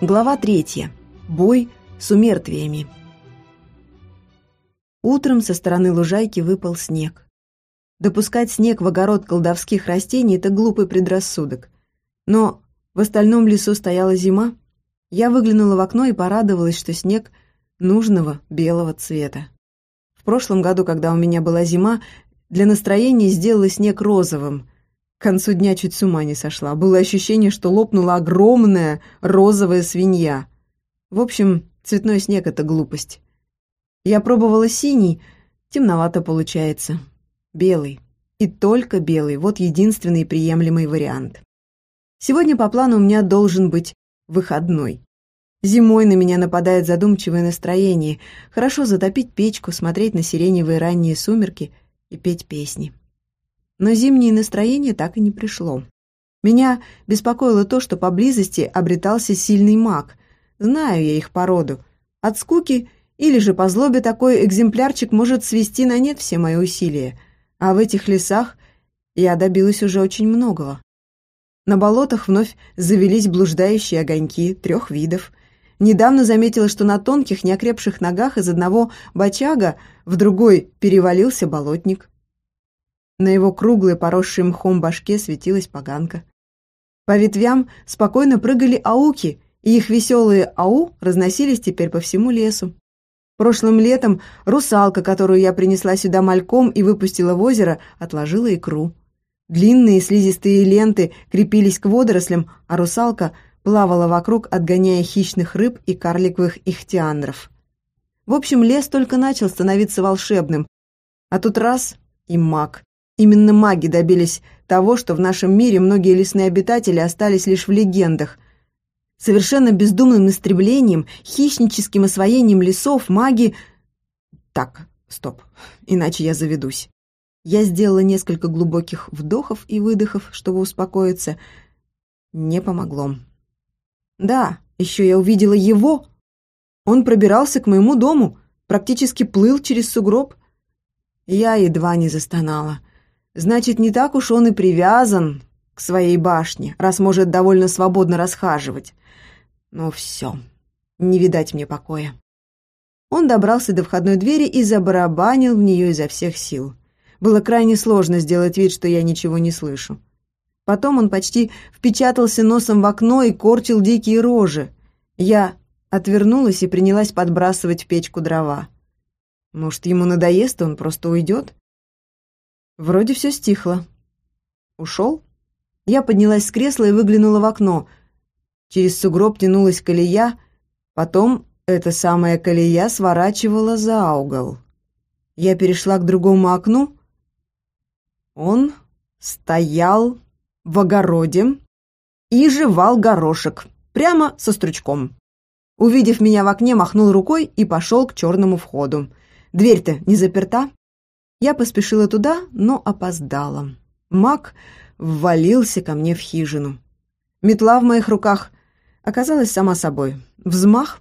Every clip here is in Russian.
Глава третья. Бой с умертвиями. Утром со стороны лужайки выпал снег. Допускать снег в огород колдовских растений – это глупый предрассудок. Но в остальном лесу стояла зима. Я выглянула в окно и порадовалась, что снег нужного белого цвета. В прошлом году, когда у меня была зима, для настроения сделала снег розовым – к концу дня чуть с ума не сошла. Было ощущение, что лопнула огромная розовая свинья. В общем, цветной снег — это глупость. Я пробовала синий, темновато получается. Белый. И только белый. Вот единственный приемлемый вариант. Сегодня по плану у меня должен быть выходной. Зимой на меня нападает задумчивое настроение. Хорошо затопить печку, смотреть на сиреневые ранние сумерки и петь песни. Но зимнее настроение так и не пришло. Меня беспокоило то, что поблизости обретался сильный маг. Знаю я их породу. От скуки или же по злобе такой экземплярчик может свести на нет все мои усилия. А в этих лесах я добилась уже очень многого. На болотах вновь завелись блуждающие огоньки трех видов. Недавно заметила, что на тонких, неокрепших ногах из одного бочага в другой перевалился болотник. На его круглой, поросшей мхом башке светилась поганка. По ветвям спокойно прыгали ауки, и их веселые ау разносились теперь по всему лесу. Прошлым летом русалка, которую я принесла сюда мальком и выпустила в озеро, отложила икру. Длинные слизистые ленты крепились к водорослям, а русалка плавала вокруг, отгоняя хищных рыб и карликовых ихтиандров. В общем, лес только начал становиться волшебным, а тут раз — и маг, Именно маги добились того, что в нашем мире многие лесные обитатели остались лишь в легендах. Совершенно бездумным истреблением, хищническим освоением лесов маги... Так, стоп, иначе я заведусь. Я сделала несколько глубоких вдохов и выдохов, чтобы успокоиться. Не помогло. Да, еще я увидела его. Он пробирался к моему дому, практически плыл через сугроб. Я едва не застонала. Значит, не так уж он и привязан к своей башне, раз может довольно свободно расхаживать. Ну все, не видать мне покоя. Он добрался до входной двери и забарабанил в нее изо всех сил. Было крайне сложно сделать вид, что я ничего не слышу. Потом он почти впечатался носом в окно и корчил дикие рожи. Я отвернулась и принялась подбрасывать в печку дрова. Может, ему надоест, он просто уйдет? Вроде все стихло. Ушел? Я поднялась с кресла и выглянула в окно. Через сугроб тянулась колея, потом эта самая колея сворачивала за угол. Я перешла к другому окну. Он стоял в огороде и жевал горошек, прямо со стручком. Увидев меня в окне, махнул рукой и пошел к черному входу. Дверь-то не заперта? Я поспешила туда, но опоздала. Маг ввалился ко мне в хижину. Метла в моих руках оказалась сама собой. Взмах.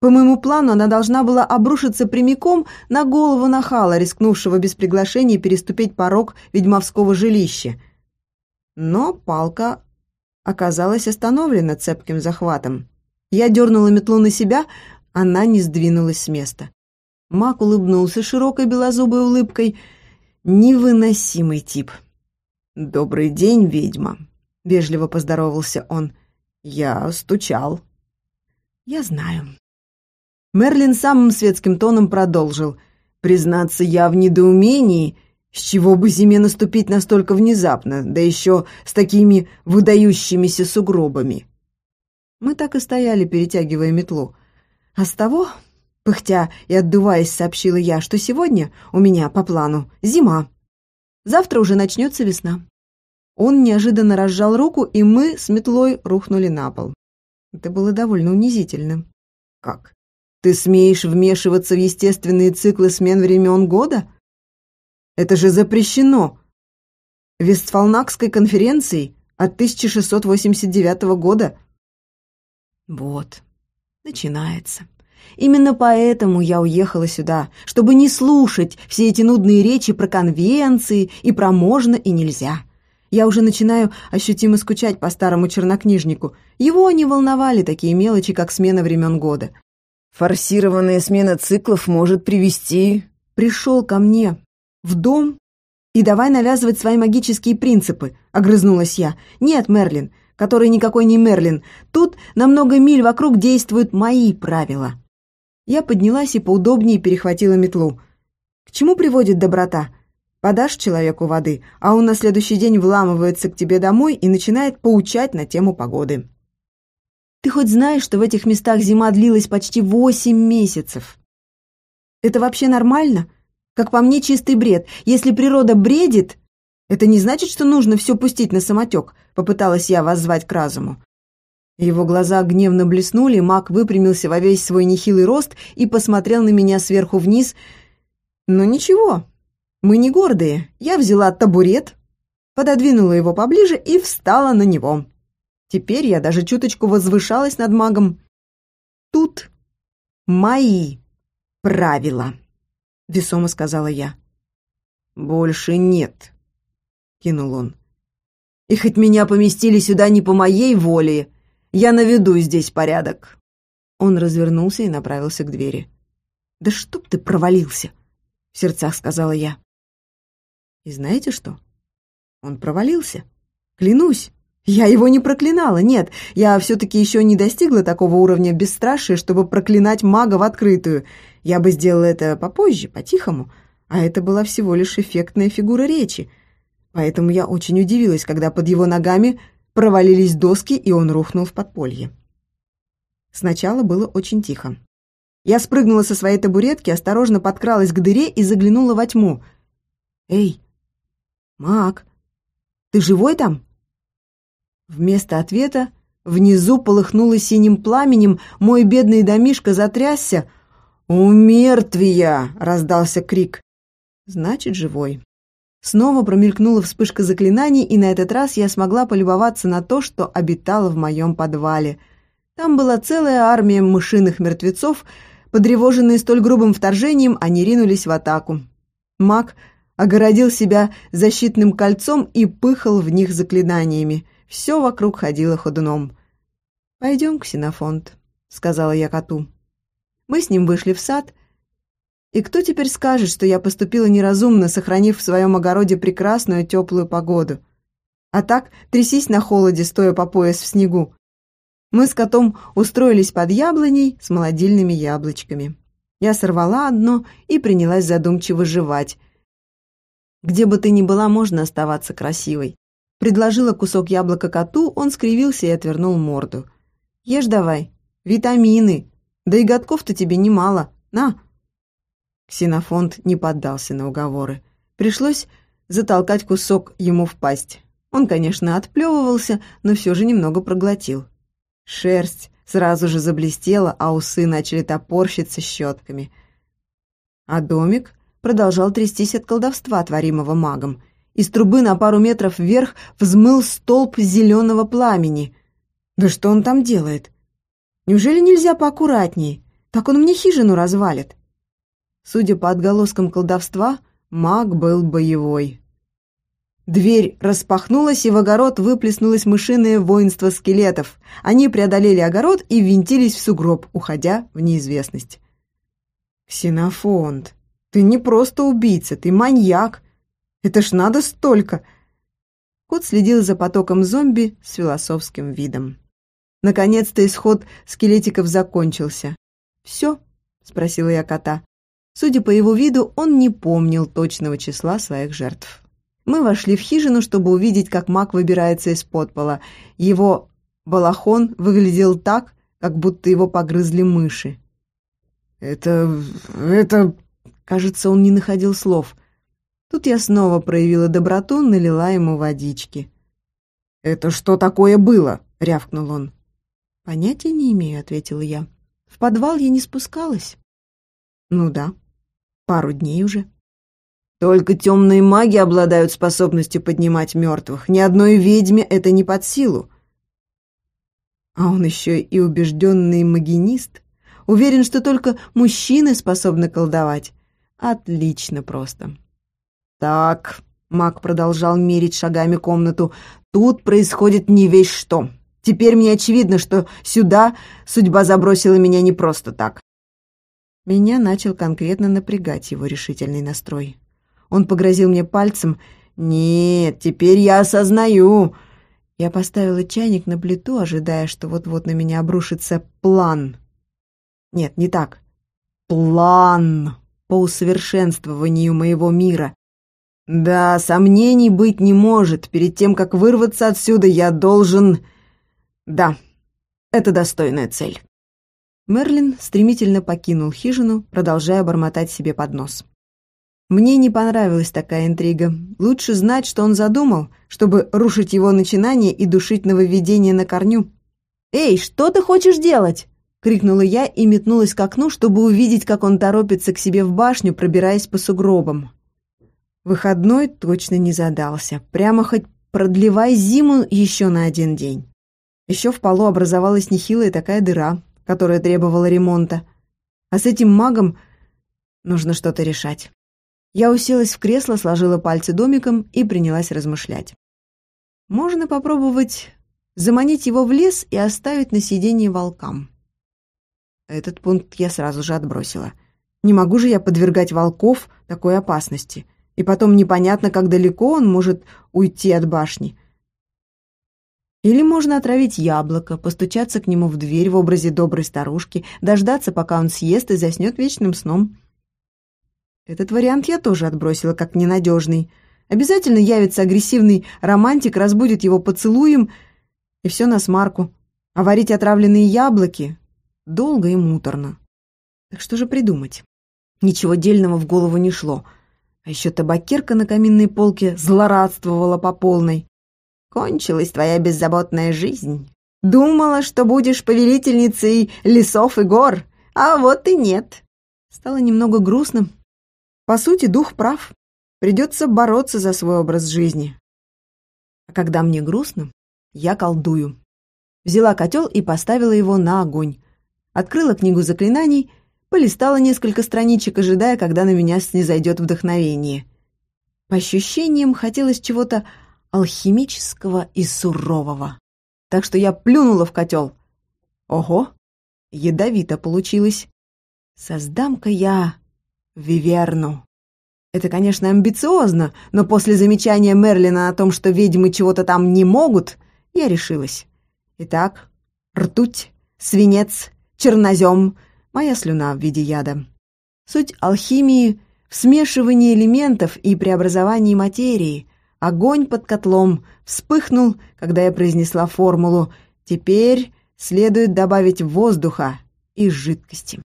По моему плану она должна была обрушиться прямиком на голову нахала, рискнувшего без приглашения переступить порог ведьмовского жилища. Но палка оказалась остановлена цепким захватом. Я дернула метлу на себя, она не сдвинулась с места. Мак улыбнулся широкой белозубой улыбкой. Невыносимый тип. «Добрый день, ведьма», — вежливо поздоровался он. «Я стучал». «Я знаю». Мерлин самым светским тоном продолжил. «Признаться, я в недоумении, с чего бы зиме наступить настолько внезапно, да еще с такими выдающимися сугробами». Мы так и стояли, перетягивая метлу. А с того Пыхтя и отдуваясь, сообщила я, что сегодня у меня по плану зима. Завтра уже начнется весна. Он неожиданно разжал руку, и мы с метлой рухнули на пол. Это было довольно унизительно. «Как? Ты смеешь вмешиваться в естественные циклы смен времен года? Это же запрещено!» Вестфалнакской конференцией от 1689 года. Вот, начинается. Именно поэтому я уехала сюда, чтобы не слушать все эти нудные речи про конвенции и про можно и нельзя. Я уже начинаю ощутимо скучать по старому чернокнижнику. Его не волновали такие мелочи, как смена времен года. Форсированная смена циклов может привести... Пришел ко мне в дом и давай навязывать свои магические принципы, огрызнулась я. Нет, Мерлин, который никакой не Мерлин. Тут на много миль вокруг действуют мои правила. Я поднялась и поудобнее перехватила метлу. К чему приводит доброта? Подашь человеку воды, а он на следующий день вламывается к тебе домой и начинает поучать на тему погоды. Ты хоть знаешь, что в этих местах зима длилась почти восемь месяцев? Это вообще нормально? Как по мне, чистый бред. Если природа бредит, это не значит, что нужно все пустить на самотек, попыталась я воззвать к разуму. Его глаза гневно блеснули, маг выпрямился во весь свой нехилый рост и посмотрел на меня сверху вниз. «Ну ничего, мы не гордые. Я взяла табурет, пододвинула его поближе и встала на него. Теперь я даже чуточку возвышалась над магом. Тут мои правила, весомо сказала я. Больше нет, кинул он. И хоть меня поместили сюда не по моей воле, я наведу здесь порядок. Он развернулся и направился к двери. «Да чтоб ты провалился!» — в сердцах сказала я. И знаете что? Он провалился. Клянусь. Я его не проклинала, нет, я все-таки еще не достигла такого уровня бесстрашия, чтобы проклинать мага в открытую. Я бы сделала это попозже, по-тихому, а это была всего лишь эффектная фигура речи. Поэтому я очень удивилась, когда под его ногами провалились доски, и он рухнул в подполье. Сначала было очень тихо. Я спрыгнула со своей табуретки, осторожно подкралась к дыре и заглянула во тьму. «Эй, «Мак, ты живой там?» Вместо ответа внизу полыхнуло синим пламенем, мой бедный домишко затрясся. «У мертвия!» — раздался крик. «Значит, живой». Снова промелькнула вспышка заклинаний, и на этот раз я смогла полюбоваться на то, что обитало в моем подвале. Там была целая армия мышиных мертвецов, подревоженные столь грубым вторжением, они ринулись в атаку. Маг огородил себя защитным кольцом и пыхал в них заклинаниями. Все вокруг ходило ходуном. «Пойдем, Ксенофонт», — сказала я коту. Мы с ним вышли в сад, и кто теперь скажет, что я поступила неразумно, сохранив в своем огороде прекрасную теплую погоду? А так трясись на холоде, стоя по пояс в снегу. Мы с котом устроились под яблоней с молодильными яблочками. Я сорвала одно и принялась задумчиво жевать, где бы ты ни была, можно оставаться красивой. Предложила кусок яблока коту, он скривился и отвернул морду. Ешь давай. Витамины. Да и годков-то тебе немало. На. Ксенофонт не поддался на уговоры. Пришлось затолкать кусок ему в пасть. Он, конечно, отплевывался, но все же немного проглотил. Шерсть сразу же заблестела, а усы начали топорщиться щетками. А домик продолжал трястись от колдовства, творимого магом. Из трубы на пару метров вверх взмыл столб зеленого пламени. Да что он там делает? Неужели нельзя поаккуратнее? Так он мне хижину развалит. Судя по отголоскам колдовства, маг был боевой. Дверь распахнулась, и в огород выплеснулось мышиное воинство скелетов. Они преодолели огород и винтились в сугроб, уходя в неизвестность. «Ксенофонт!» Ты не просто убийца, ты маньяк. Это ж надо столько!» Кот следил за потоком зомби с философским видом. Наконец-то исход скелетиков закончился. «Все?» — спросила я кота. Судя по его виду, он не помнил точного числа своих жертв. Мы вошли в хижину, чтобы увидеть, как маг выбирается из подпола. Его балахон выглядел так, как будто его погрызли мыши. «Это... это...» Кажется, он не находил слов. Тут я снова проявила доброту, налила ему водички. «Это что такое было?» — рявкнул он. «Понятия не имею», — ответила я. «В подвал я не спускалась». «Ну да, пару дней уже». «Только темные маги обладают способностью поднимать мертвых. Ни одной ведьме это не под силу». А он еще и убежденный магинист. Уверен, что только мужчины способны колдовать. Отлично просто. Так, Маг продолжал мерить шагами комнату. «Тут происходит не весь что. Теперь мне очевидно, что сюда судьба забросила меня не просто так». Меня начал конкретно напрягать его решительный настрой. Он погрозил мне пальцем. «Нет, теперь я осознаю!» Я поставила чайник на плиту, ожидая, что вот-вот на меня обрушится план. Нет, не так. План по усовершенствованию моего мира. Да, сомнений быть не может. Перед тем, как вырваться отсюда, я должен... Да, это достойная цель. Мерлин стремительно покинул хижину, продолжая бормотать себе под нос. Мне не понравилась такая интрига. Лучше знать, что он задумал, чтобы рушить его начинание и душить нововведение на корню. «Эй, что ты хочешь делать?» — крикнула я и метнулась к окну, чтобы увидеть, как он торопится к себе в башню, пробираясь по сугробам. Выходной точно не задался. Прямо хоть продлевай зиму еще на один день. Еще в полу образовалась нехилая такая дыра, которая требовала ремонта. А с этим магом нужно что-то решать. Я уселась в кресло, сложила пальцы домиком и принялась размышлять. Можно попробовать заманить его в лес и оставить на сиденье волкам. Этот пункт я сразу же отбросила. Не могу же я подвергать волков такой опасности. И потом непонятно, как далеко он может уйти от башни. Или можно отравить яблоко, постучаться к нему в дверь в образе доброй старушки, дождаться, пока он съест и заснет вечным сном. Этот вариант я тоже отбросила как ненадежный. Обязательно явится агрессивный романтик, разбудит его поцелуем, и все на смарку. А варить отравленные яблоки долго и муторно. Так что же придумать? Ничего дельного в голову не шло. А еще табакерка на каминной полке злорадствовала по полной. «Кончилась твоя беззаботная жизнь. Думала, что будешь повелительницей лесов и гор, а вот и нет». Стало немного грустно, по сути, дух прав. Придется бороться за свой образ жизни. А когда мне грустно, я колдую. Взяла котел и поставила его на огонь. Открыла книгу заклинаний, полистала несколько страничек, ожидая, когда на меня снизойдет вдохновение. По ощущениям, хотелось чего-то алхимического и сурового. Так что я плюнула в котел. Ого, ядовито получилось. Создам-ка я Виверну. Это, конечно, амбициозно, но после замечания Мерлина о том, что ведьмы чего-то там не могут, я решилась. Итак, ртуть, свинец, чернозем, моя слюна в виде яда. Суть алхимии в смешивании элементов и преобразовании материи. Огонь под котлом вспыхнул, когда я произнесла формулу «Теперь следует добавить воздуха и жидкости».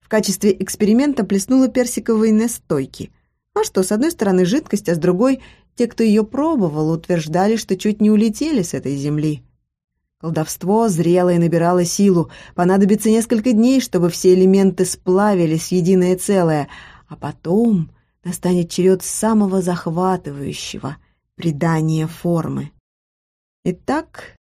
В качестве эксперимента плеснула персиковой настойки. А что, с одной стороны жидкость, а с другой те, кто ее пробовал, утверждали, что чуть не улетели с этой земли. Колдовство зрело и набирало силу. Понадобится несколько дней, чтобы все элементы сплавились в единое целое, а потом настанет черед самого захватывающего — придания формы. Итак,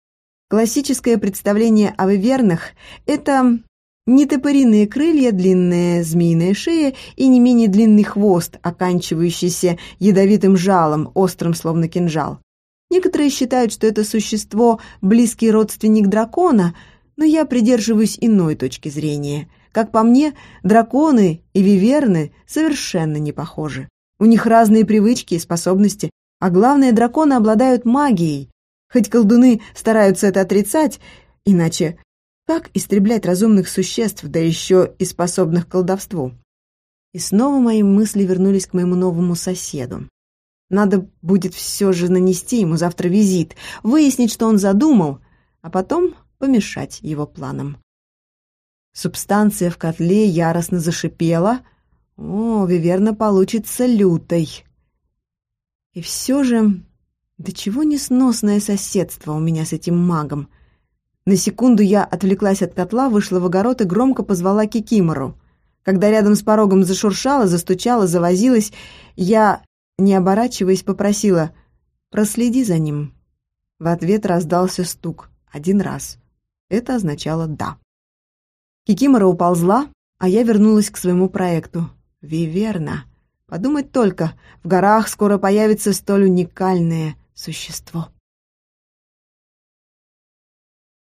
классическое представление о вывернах — это Нетопыриные крылья, длинная змеиная шея и не менее длинный хвост, оканчивающийся ядовитым жалом, острым словно кинжал. Некоторые считают, что это существо – близкий родственник дракона, но я придерживаюсь иной точки зрения. Как по мне, драконы и виверны совершенно не похожи. У них разные привычки и способности, а главное, драконы обладают магией. Хоть колдуны стараются это отрицать, иначе как истреблять разумных существ, да еще и способных к колдовству? И снова мои мысли вернулись к моему новому соседу. Надо будет все же нанести ему завтра визит, выяснить, что он задумал, а потом помешать его планам. Субстанция в котле яростно зашипела. О, верно, получится лютой. И все же, до чего несносное соседство у меня с этим магом — на секунду я отвлеклась от котла, вышла в огород и громко позвала Кикимору. Когда рядом с порогом зашуршала, застучала, завозилась, я, не оборачиваясь, попросила «Проследи за ним». В ответ раздался стук. Один раз. Это означало «да». Кикимора уползла, а я вернулась к своему проекту. Виверна. Подумать только, в горах скоро появится столь уникальное существо.